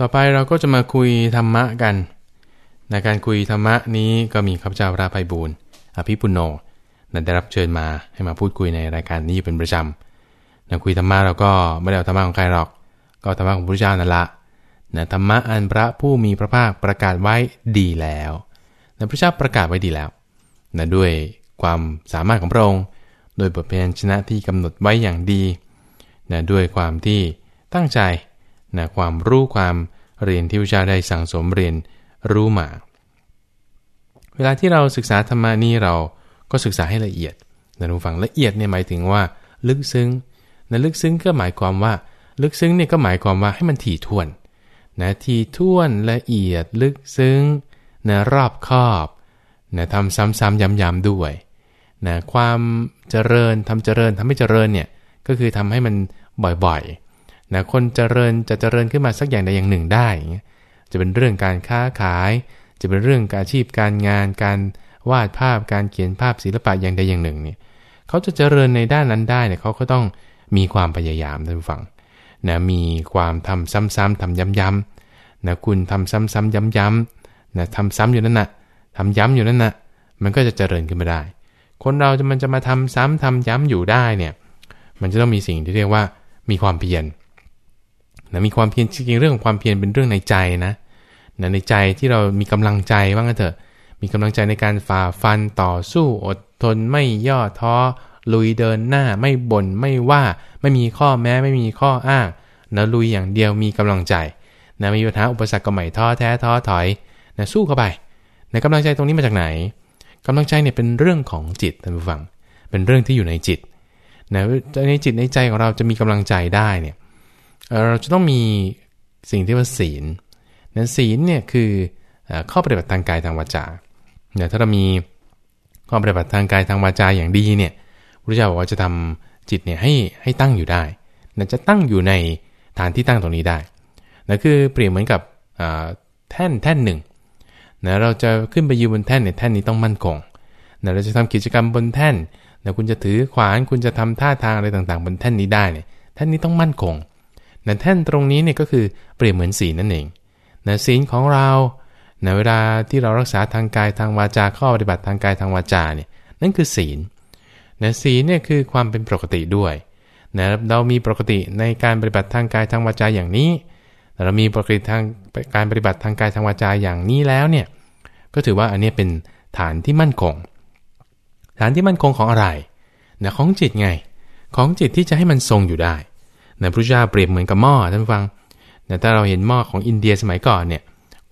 ต่อไปเราก็จะมาคุยธรรมะกันในการคุยธรรมะนี้ก็มีข้าพเจ้าราภัยบูรณ์อภิปุโนนได้รับเชิญมาให้มาพูดคุยในรายการนี้อยู่เป็นประจำนะคุยธรรมะเราก็ไม่ได้เอาธรรมะของใครหรอก ก็ธรรมะของพระเจ้านั่นละนะธรรมะอันพระผู้มีพระภาคประกาศไว้ดีแล้วนะพระเจ้าประกาศไว้ดีแล้วนะด้วยความสามารถของพระองค์ โดยบทเพลงชนะที่กำหนดไว้อย่างดีนะด้วยความที่ตั้งใจ นะความรู้ความเรียนที่พระเจ้าได้สั่งสมเรียนรู้มา เวลาที่เราศึกษาธรรมานี้เราก็ศึกษาให้ละเอียดนะทุกฝังละเอียดเนี่ยหมายถึงว่า ลึกซึ้งนะลึกซึ้งก็หมายความว่า ลึกซึ้งเนี่ยก็หมายความว่าให้มันถี่ถ้วนนะถี่ถ้วนละเอียดลึกซึ้งนะรอบคอบนะทำซ้ำๆย้ำๆด้วยนะความเจริญทำเจริญทำให้เจริญเนี่ยก็คือทำให้มันบ่อยๆ นะคนเจริญจะเจริญขึ้นมาสักอย่างใดอย่างหนึ่งได้ จะเป็นเรื่องการค้าขาย จะเป็นเรื่องอาชีพการงาน การวาดภาพการเขียนภาพศิลปะอย่างใดอย่างหนึ่งเนี่ยเขาจะเจริญในด้านนั้นได้เนี่ยเขาก็ต้องมีความพยายามท่านฟังนะมีความทำซ้ำๆทำย้ำๆนะคุณทำซ้ำๆย้ำๆนะทำซ้ำอยู่นั่นนะทำย้ำอยู่นั่นนะมันก็จะเจริญขึ้นมาได้ คนเราจะมันจะมาทำซ้ำทำย้ำอยู่ได้เนี่ยมันจะต้องมีสิ่งที่เรียกว่ามีความเพียร นะมีความเพียรจริงๆเรื่องของความเพียรเป็นเรื่องในใจนะนะในใจที่เรามีกำลังใจว่างั้นเถอะมีกำลังใจในการฝ่าฟันต่อสู้อดทนไม่ย่อท้อลุยเดินหน้าไม่บน่นไม่ว่าไม่มีข้อแม้ไม่มีข้ออ้างนะลุยอย่างเดียวมีกำลังใจนะมีปัญหาอุปสรรคก็ไม่ท้อแท้ท้อถอยนะสู้เข้าไปในกำลังใจตรงนี้มาจากไหนกำลังใจเนี่ยเป็นเรื่องของจิตท่านผู้ฟัง เป็นเรื่องที่อยู่ในจิตนะในจิตในใจของเราจะมีกำลังใจได้เนี่ย เราจะต้องมีสิ่งที่ว่าศีลนะศีลเนี่ยคือข้อปฏิบัติทางกายทางวาจาเนี่ยถ้าเรามีข้อปฏิบัติทางกายทางวาจาอย่างดีเนี่ยพระเจ้าบอกว่าจะทำจิตเนี่ยให้ให้ตั้งอยู่ได้นะจะตั้งอยู่ในฐานที่ตั้งตรงนี้ได้นะคือเปรียบเหมือนกับแท่นแท่นหนึ่งนะเราจะขึ้นไปยืนบนแท่นเนี่ยแท่นนี้ต้องมั่นคงนะเราจะทำกิจกรรมบนแท่นนะคุณจะถือขวานคุณจะทำท่าทางอะไรต่างๆ บนแท่นนี้ได้เนี่ยแท่นนี้ต้องมั่นคง นะแท่นตรงนี้เนี่ยก็คือเปรียบเหมือนศีลนั่นเองนะศีลของเราในเวลาที่เรารักษาทางกายทางวาจาข้อปฏิบัติทางกายทางวาจาเนี่ยนั่นคือศีลนะศีลเนี่ยคือความเป็นปกติด้วยนะเรามีปกติในการปฏิบัติทางกายทางวาจาอย่างนี้ เรามีปกติทางการปฏิบัติทางกายทางวาจาอย่างนี้แล้วเนี่ยก็ถือว่าอันนี้เป็นฐานที่มั่นคง ฐานที่มั่นคงของอะไรนะของจิตไง ของจิตที่จะให้มันทรงอยู่ได้ นะพระเจ้าเปรียบเหมือนกับหม้อท่านฟังนะถ้าเราเห็นหม้อของอินเดียสมัยก่อนเนี่ย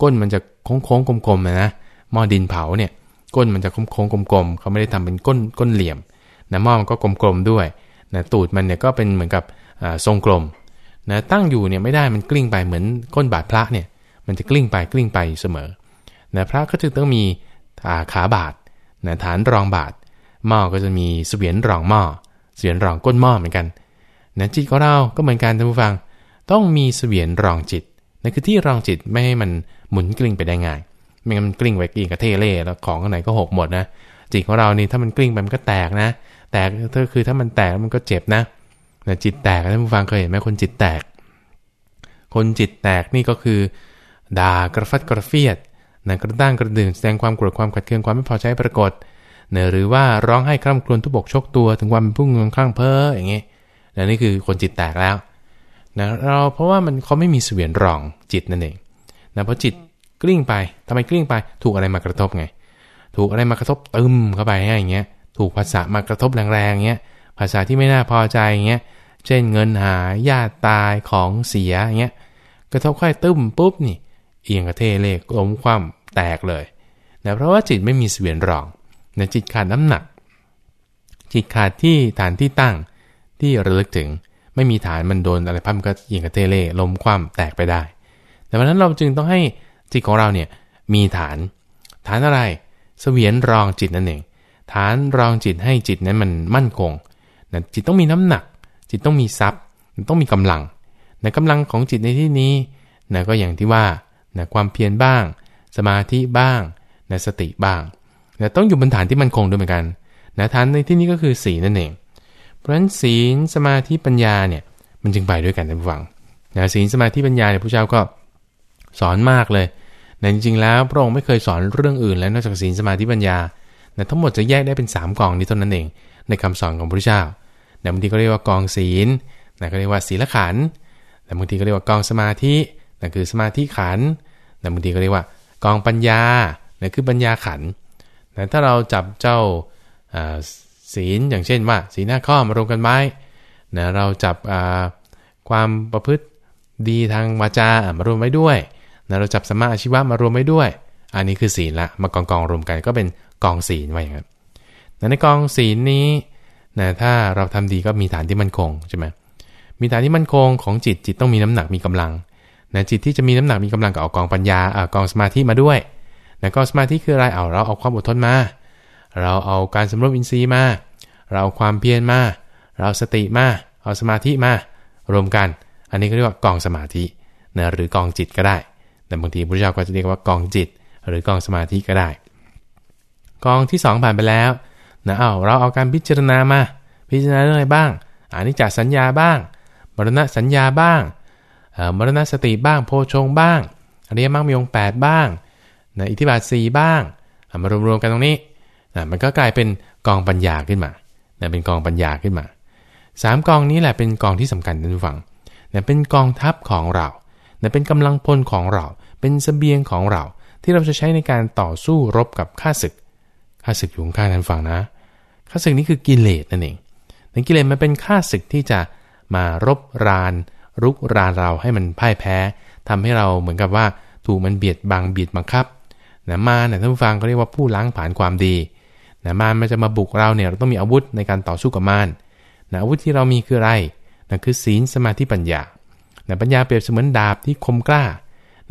ก้นมันจะโค้งๆกลมๆนะนะหม้อดินเผาเนี่ย ก้นมันจะโค้งๆกลมๆเขาไม่ได้ทำเป็นก้นก้นเหลี่ยมนะหม้อมันก็กลมๆด้วยนะตูดมันเนี่ยก็เป็นเหมือนกับทรงกลมนะตั้งอยู่เนี่ยไม่ได้มันกลิ้งไปเหมือนก้นบาดพระเนี่ย มันจะกลิ้งไปกลิ้งไปเสมอนะพระก็จะต้องมีขาบาดนะฐานรองบาดหม้อก็จะมีเสวียนรองหม้อเสวียนรองก้นหม้อเหมือนกัน นะจิตของเราก็เหมือนกันท่านผู้ฟัง ต้องมีเสวียนรองจิตนั่นคือที่รองจิตไม่ให้มันหมุนกลิ้งไปได้ง่ายไม่งั้นมันกลิ้งไปกินกระเทเล่แล้วของข้างในก็หกหมดนะจิตของเรานี่ถ้ามันกลิ้งไปมันก็แตกนะ แตกก็คือถ้ามันแตกมันก็เจ็บนะนะจิตแตกท่านผู้ฟังเคยเห็นไหมคนจิตแตก คนจิตแตกนี่ก็คือ ด่ากระฟัดกระเฟียดนะกระด้างกระดื่นแสดงความโกรธความขัดเคืองความไม่พอใจปรากฏเนะหรือว่าร้องให้คร่ำครวญทุบกชกตัวถึงความเป็นผู้เงินข้างเพ้ออย่างเงี้ย นะนี่คือคนจิตแตกแล้วนะเราเพราะว่ามันเขาไม่มีเสวียนรองจิตนั่นเองนะเพราะจิตกลิ้งไปทำไมกลิ้งไป ถูกอะไรมากระทบไง ถูกอะไรมากระทบตึมเข้าไปอย่างเงี้ย ถูกภาษามากระทบแรงๆอย่างเงี้ย ภาษาที่ไม่น่าพอใจอย่างเงี้ย เช่นเงินหายญาติตายของเสียอย่างเงี้ย กระทบค่อยตึมปุ๊บนี่ เอียงกระเทเลขล้มคว่ำแตกเลยนะเพราะว่าจิตไม่มีเสวียนรองนะจิตขาดน้ำหนัก จิตขาดที่ฐานที่ตั้ง ที่ระลึกถึง ไม่มีฐานมันโดนอะไรพั่มก็ยิงกระเทเล่ล้มคว่ำแตกไปได้ แต่เพราะนั้นเราจึงต้องให้จิตของเราเนี่ยมีฐาน ฐานอะไรสเสวียนรองจิตนั่นเอง ฐานรองจิตให้จิตนั้นมันมั่นคงนะจิตต้องมีน้ำหนัก จิตต้องมีทรัพย์ ต้องมีกำลังนะกำลังของจิตในที่นี้นะก็อย่างที่ว่านะความเพียรบ้าง สมาธิบ้างนะสติบ้างนะต้องอยู่บนฐานที่มั่นคงด้วยเหมือนกันนะฐานในที่นี้ก็คือสีนั่นเอง เพราะฉะนั้นศีลสมาธิปัญญาเนี่ยมันจึงไปด้วยกันท่านผู้ฟังนะศีลสมาธิปัญญาเนี่ยพระเจ้าก็สอนมากเลยแต่จริงๆแล้วพระองค์ไม่เคยสอนเรื่องอื่นแล้วนอกจากศีลสมาธิปัญญาแต่ทั้งหมดจะแยกได้เป็น 3กองนี้เท่านั้นเอง ในคำสอนของพระเจ้าแต่บางทีก็เรียกว่ากองศีลแต่ก็เรียกว่าศีลขันแต่บางทีก็เรียกว่ากองสมาธินั่นคือสมาธิขันแต่บางทีก็เรียกว่ากองปัญญานั่นคือปัญญาขันแต่ถ้าเราจับเจ้า ศีลอย่างเช่นว่าศีลหน้าข้อมารวมกันไว้นะเราจับความประพฤติดีทางวาจามารวมไว้ด้วยนะเราจับสมาอาชีวะมารวมไว้ด้วย อันนี้คือศีลละมากองกองรวมกันก็เป็นกองศีลไว้อย่างนั้นในกองศีลนี้นะถ้าเราทำดีก็มีฐานที่มั่นคงใช่ไหมมีฐานที่มั่นคงของจิตจิตต้องมีน้ำหนักมีกำลังนะจิตที่จะมีน้ำหนักมีกำลังก็เอากองปัญญาเอากองสมาธิมาด้วยนะกองสมาธิคืออะไรเอาเราเอาความอดทนมา เราเอาการสำรวมอินทรีย์มา เราเอาความเพียรมา เราสติมา เอาสมาธิมา รวมกัน อันนี้ก็เรียกว่ากองสมาธินะหรือกองจิตก็ได้ แต่บางทีพระเจ้าก็จะเรียกว่ากองจิต หรือกองสมาธิก็ได้ กองที่ 2 ผ่านไปแล้วนะเอาเราเอาการพิจารณามา พิจารณาเรื่องอะไรบ้างอานิจจสัญญาบ้างมรณะสัญญาบ้างมรณะสติบ้าง โพชงบ้างอริยมรรคมีองค์8บ้างนะอิทธิบาท4บ้างมารวมๆกันตรงนี้ นะมันก็กลายเป็นกองปัญญาขึ้นมานะเป็นกองปัญญาขึ้นมาสามกองนี้แหละเป็นกองที่สำคัญท่านผู้ฟังนะเป็นกองทัพของเรานะเป็นกำลังพลของเรา เป็นสเสบียงของเรา ที่เราจะใช้ในการต่อสู้รบกับข้าศึกข้าศึกอยู่ข้างท่านฟังนะข้าศึกนี้คือกิเลสนั่นเองแต่กิเลสมันเป็นข้าศึกที่จะมารบรานรุกรานเราให้มันพ่ายแพ้ทำให้เราเหมือนกับว่าถูกมันเบียดบังเบียดบังคับนะมาเนี่ยท่านผู้ฟังเขาเรียกว่าผู้ล้างผ่านความดี นะมารมันจะมาบุกเราเนี่ยเราต้องมีอาวุธในการต่อสู้กับมารนะอาวุธที่เรามีคืออะไรนะคือศีลสมาธิปัญญานะปัญญาเปรียบเสมือนดาบที่คมกล้า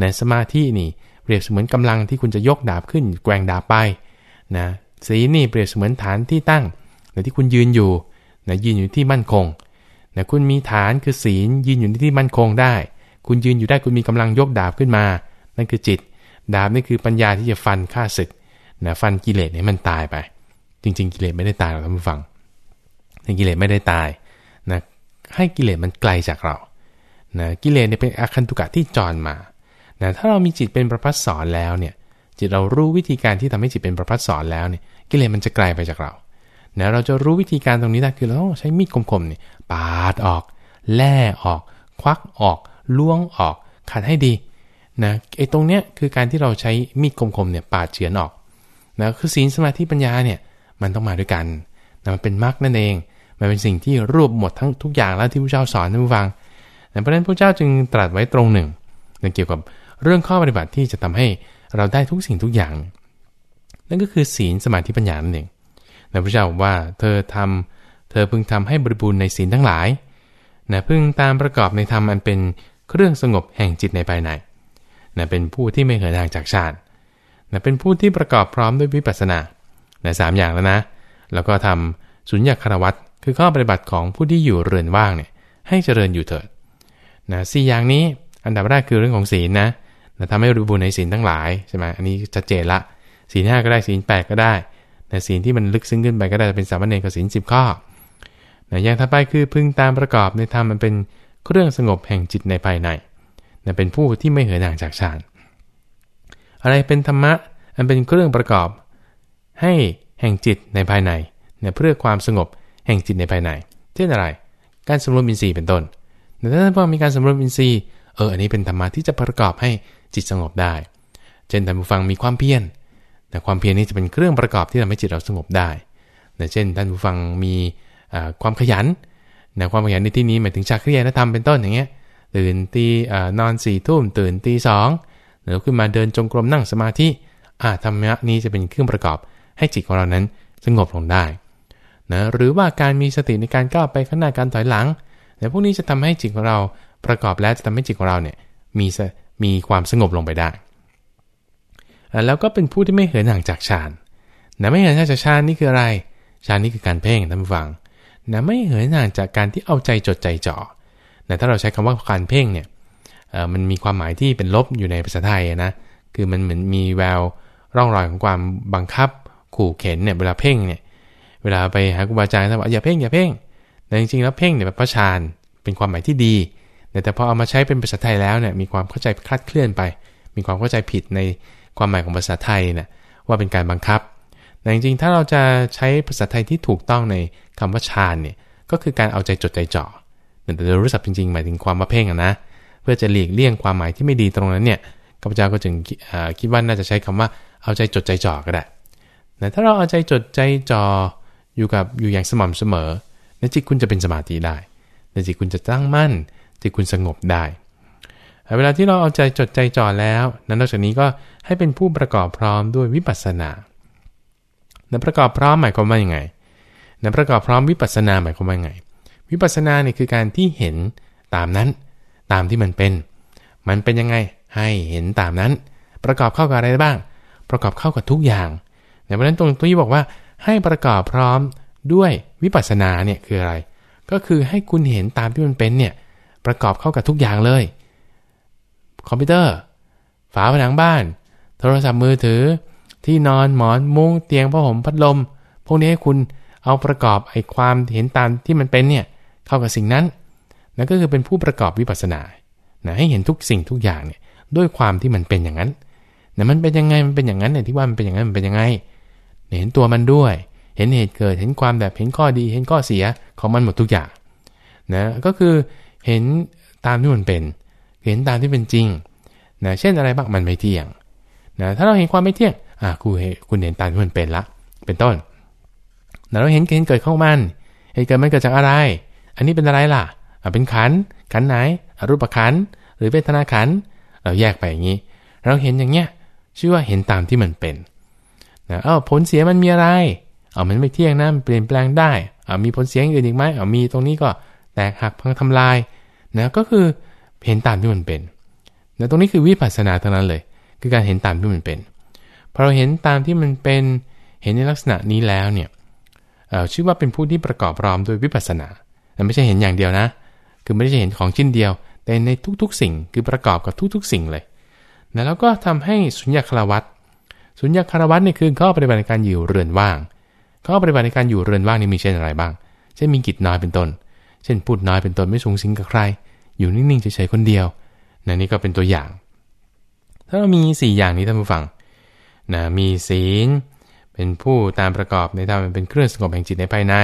นะสมาธินี่เปรียบเสมือนกำลังที่คุณจะยกดาบขึ้นแกว่งดาบไปนะศีลนี่เปรียบเสมือนฐานที่ตั้งนะที่คุณยืนอยู่นะยืนอยู่ที่มั่นคงนะคุณมีฐานคือศีลยืนอยู่ที่มั่นคงได้ คุณยืนอยู่ได้คุณมีกำลังยกดาบขึ้นมา นั่นคือจิต ดาบนี่คือปัญญาที่จะฟันฆ่าศึกนะฟันกิเลสให้มันตายไป จริง ๆ กิเลสไม่ได้ตายหรอกท่านผู้ฟังกิเลสไม่ได้ตายนะให้กิเลสมันไกลจากเรานะกิเลสเนี่ยเป็นอาคันตุกะที่จรมานะถ้าเรามีจิตเป็นประพัสสอนแล้วเนี่ยจิตเรารู้วิธีการที่ทำให้จิตเป็นประพัสสอนแล้วเนี่ยกิเลสมันจะไกลไปจากเรานะเราจะรู้วิธีการตรงนี้ได้คือเราต้องใช้มีดคมๆเนี่ยปาดออก แล่ออก ควักออก ล้วงออก ขัดให้ดีนะไอ้ตรงเนี้ยคือการที่เราใช้มีดคมๆเนี่ยปาดเฉือนออกนะคือศีลสมาธิปัญญาเนี่ย มันต้องมาด้วยกันนะมันเป็นมรรคนั่นเอง มันเป็นสิ่งที่รวบหมดทั้งทุกอย่างแล้วที่พระเจ้าสอนท่านผู้ฟังเพราะฉะนั้นพระเจ้าจึงตรัสไว้ตรงหนึ่งเกี่ยวกับเรื่องข้อปฏิบัติที่จะทำให้เราได้ทุกสิ่งทุกอย่าง นั่นก็คือศีลสมาธิปัญญานั่นเองพระเจ้าบอกว่าเธอทำเธอพึงทำให้บริบูรณ์ในศีลทั้งหลายนะพึงตามประกอบในธรรมอันเป็นเครื่องสงบแห่งจิตในภายในนะเป็นผู้ที่ไม่เหินทางจากชาตินะเป็นผู้ที่ประกอบพร้อมด้วยวิปัสสนา นะสามอย่างแล้วนะ แล้วก็ทำสุญญคารวัตคือข้อปฏิบัติของผู้ที่อยู่เรือนว่างเนี่ยให้เจริญอยู่เถิดนะสี่อย่างนี้อันดับแรกคือเรื่องของศีลนะนะทำให้รู้บุญในศีลทั้งหลายใช่ไหมอันนี้ชัดเจนละศีลห้าก็ได้ศีลแปดก็ได้แต่ศีลที่มันลึกซึ้งขึ้นไปก็ได้เป็นสามเณรกับศีลสิบข้อนะอย่างถัดไปคือพึงตามประกอบในธรรมมันเป็นเครื่องสงบแห่งจิตในภายในนะเป็นผู้ที่ไม่เหินห่างจากฌาน อะไรเป็นธรรมะ อันเป็นเครื่องประกอบ ให้แห่งจิตในภายในเนี่ยเพื่อความสงบแห่งจิตในภายในเช่นอะไร การสำรวมอินทรีย์เป็นต้นแต่ถ้าพอมีการสำรวมอินทรีย์เอออันนี้เป็นธรรมะที่จะประกอบให้จิตสงบได้ เช่นท่านผู้ฟังมีความเพียรแต่ความเพียรนี้จะเป็นเครื่องประกอบที่ทำให้จิตเราสงบได้แต่เช่นท่านผู้ฟังมีความขยันนะความขยันในที่นี้หมายถึงชาคริยนธรรมเป็นต้นอย่างเงี้ยตื่นตีนอนสี่ทุ่มตื่นตีสองหรือขึ้นมาเดินจงกรมนั่งสมาธิอ่าธรรมะนี้จะเป็นเครื่องประกอบ ให้จิตของเรานั้นสงบลงได้นะหรือว่าการมีสติในการก้าวไปข้างหน้าการถอยหลังแต่พวกนี้จะทำให้จิตของเราประกอบแล้วจะทำให้จิตของเราเนี่ยมีมีความสงบลงไปได้ แล้วก็เป็นผู้ที่ไม่เหินห่างจากฌานนะไม่เหินห่างจากฌานนี่คืออะไรฌานนี่คือการเพ่งท่านฟังนะไม่เหินห่างจากการที่เอาใจจดใจจ่อนะถ้าเราใช้คำว่าการเพ่งเนี่ยมันมีความหมายที่เป็นลบอยู่ในภาษาไทยนะ คือมันเหมือนมีแววร่องรอยของความบังคับ ขู่เข็นเนี่ยเวลาเพ่งเนี่ยเวลาไปหาครูบาอาจารย์ท่านบอกอย่าเพ่งอย่าเพ่งแต่จริงๆแล้วเพ่งเนี่ยเป็นพระฌานเป็นความหมายที่ดี แต่พอเอามาใช้เป็นภาษาไทยแล้วเนี่ยมีความเข้าใจคลาดเคลื่อนไป มีความเข้าใจผิดในความหมายของภาษาไทยเนะว่าเป็นการบังคับแต่จริงๆถ้าเราจะใช้ภาษาไทยที่ถูกต้องในคำว่าฌานเนี่ยก็คือการเอาใจจดใจจ่อแต่โดยรู้สับจริงๆ หมายถึงความมาเพ่งอะนะเพื่อจะหลีกเลี่ยงความหมายที่ไม่ดีตรงนั้นเนี่ยข้าพเจ้าก็จึงคิดว่าน่าจะใช้คำว่าเอาใจจดใจจ่อก็ได้ แต่ถ้าเราเอาใจจดใจจ่ออยู่กับอยู่อย่างสม่ำเสมอในจิตคุณจะเป็นสมาธิได้ในจิตคุณจะตั้งมั่นจิตคุณสงบได้ เวลาที่เราเอาใจจดใจจ่อแล้วนั้นนอกจากนี้ก็ให้เป็นผู้ประกอบพร้อมด้วยวิปัสสนานั้นประกอบพร้อมหมายความว่าอยังไงนั้นประกอบพร้อมวิปัสสนาหมายความว่าอยังไง วิปัสสนาเนี่ยคือการที่เห็นตามนั้น ตามที่มันเป็น มันเป็นยังไงให้เห็นตามนั้น ประกอบเข้ากับอะไรบ้าง ประกอบเข้ากับทุกอย่าง เพราะนั้นตรงที่บอกว่าให้ประกอบพร้อมด้วยวิปัสสนาเนี่ยคืออะไร ก็คือให้คุณเห็นตามที่มันเป็นเนี่ยประกอบเข้ากับทุกอย่างเลย คอมพิวเตอร์ ฝาผนังบ้าน โทรศัพท์มือถือ ที่นอนหมอนมุ้งเตียงผ้าห่มพัดลม พวกนี้ให้คุณเอาประกอบไอ้ความเห็นตามที่มันเป็นเนี่ยเข้ากับสิ่งนั้นนั่นก็คือเป็นผู้ประกอบวิปัสสนานะให้เห็นทุกสิ่งทุกอย่างเนี่ยด้วยความที่มันเป็นอย่างนั้นนะมันเป็นยังไงมันเป็นอย่างนั้นเนี่ยที่ว่ามันเป็นอย่างนั้นมันเป็นยังไง เห็นตัวมันด้วย เห็นเหตุเกิด เห็นความแบบ เห็นข้อดี เห็นข้อเสียของมันหมดทุกอย่างนะ ก็คือเห็นตามที่มันเป็น เห็นตามที่เป็นจริงนะเช่นอะไรบ้างมันไม่เที่ยงนะถ้าเราเห็นความไม่เที่ยง อ่าคุณคุณเห็นตามที่มันเป็นละ เป็นต้นนะเราเห็นเห็นเกิดของมัน เหตุเกิดมันเกิดจากอะไร อันนี้เป็นอะไรล่ะ อ่าเป็นขัน ขันไหนอรูปขัน หรือเวทนาขัน เราแยกไปอย่างนี้ เราเห็นอย่างเงี้ย ชื่อว่าเห็นตามที่มันเป็น นะเออผลเสียมันมีอะไรเอามันไม่เที่ยงนะมันเปลี่ยนแปลงได้เอามีผลเสียอื่นอีกไหมเอามีตรงนี้ก็แตกหักพังทำลายนะก็คือเห็นตามที่มันเป็นนะตรงนี้คือวิปัสสนาเท่านั้นเลย คือการเห็นตามที่มันเป็นพอเราเห็นตามที่มันเป็นเห็นในลักษณะนี้แล้วเนี่ยชื่อว่าเป็นผู้ที่ประกอบพร้อมด้วยวิปัสสนาแต่ไม่ใช่เห็นอย่างเดียวนะ คือไม่ได้เห็นของชิ้นเดียว แต่ในทุกๆ สิ่งคือประกอบกับทุกๆ สิ่งเลยนะแล้วก็ทำให้สุญญคาวัต สุญญคารวัตนี่ยคือข้อปฏิบัติในการอยู่เรือนว่าง ข้อปฏิบัติในการอยู่เรือนว่างนี่มีเช่นอะไรบ้าง เช่นมีกิจน้อยเป็นต้น เช่นพูดน้อยเป็นต้นไม่สูงสิงกับใคร อยู่นิ่งๆเฉยๆคนเดียวนะนี่ก็เป็นตัวอย่าง ถ้าเรามี 4 อย่างนี้ท่านผู้ฟังนะมีศีล เป็นผู้ตามประกอบในธรรมเป็นเครื่องสงบแห่งจิตในภายใน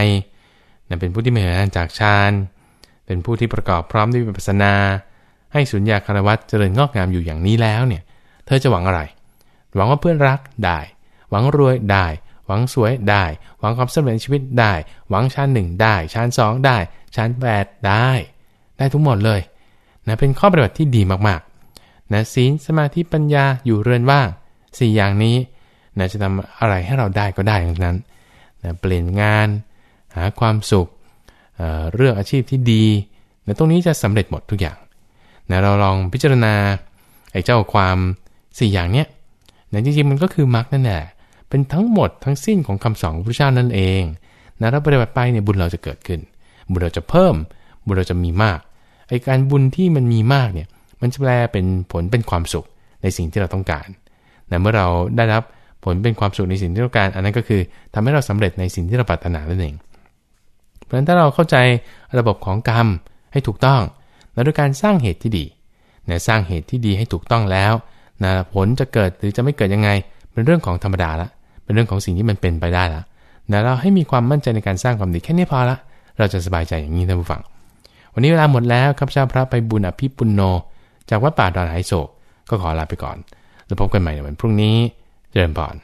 นะเป็นผู้ที่ไม่เหินจากฌานเป็นผู้ที่ประกอบพร้อมด้วยวิปัสสนา ให้สุญญาคารวัตเจริญงอกงามอยู่อย่างนี้แล้วเนี่ย เธอจะหวังอะไร หวังว่าเพื่อนรักได้ หวังรวยได้ หวังสวยได้ หวังความสำเร็จชีวิตได้ หวังชั้นหนึ่งได้ชั้นสองได้ชั้นแปดได้ ได้ทุกหมดเลยนะเป็นข้อปฏิบัติที่ดีมากๆนะศีลสมาธิปัญญาอยู่เรือนว่าง4อย่างนี้นะจะทำอะไรให้เราได้ก็ได้ทั้งนั้นนะเปลี่ยนงาน หาความสุขเเรื่องอาชีพที่ดีนะตรงนี้จะสำเร็จหมดทุกอย่างนะเราลองพิจารณาไอ้เจ้าความ 4 อย่างเนี้ย นะจริงๆมันก็คือมรรคนั่นแหละเป็นทั้งหมดทั้งสิ้นของคำสอนของพระเจ้านั่นเองนะเราปฏิบัติไปเนี่ยบุญเราจะเกิดขึ้น บุญเราจะเพิ่ม บุญเราจะมีมากไอการบุญที่มันมีมากเนี่ยมันจะแปลเป็นผลเป็นความสุขในสิ่งที่เราต้องการนะเมื่อเราได้รับผลเป็นความสุขในสิ่งที่เราการ อันนั้นก็คือทำให้เราสำเร็จในสิ่งที่เราปรารถนานั่นเอง เพราะฉะนั้นถ้าเราเข้าใจระบบของกรรมให้ถูกต้องแล้วด้วยการสร้างเหตุที่ดีนะสร้างเหตุที่ดีให้ถูกต้องแล้ว นะผลจะเกิดหรือจะไม่เกิดยังไง เป็นเรื่องของธรรมดาละเป็นเรื่องของสิ่งที่มันเป็นไปได้แล้วนะเราให้มีความมั่นใจในการสร้างความดีแค่นี้พอละ เราจะสบายใจอย่างนี้ท่านผู้ฟัง วันนี้เวลาหมดแล้วครับเจ้าพระไปบุญอภิปุนโน จากวัดป่าดอนไหโศกก็ขอลาไปก่อน แล้วพบกันใหม่ในวันพรุ่งนี้ เจริญพร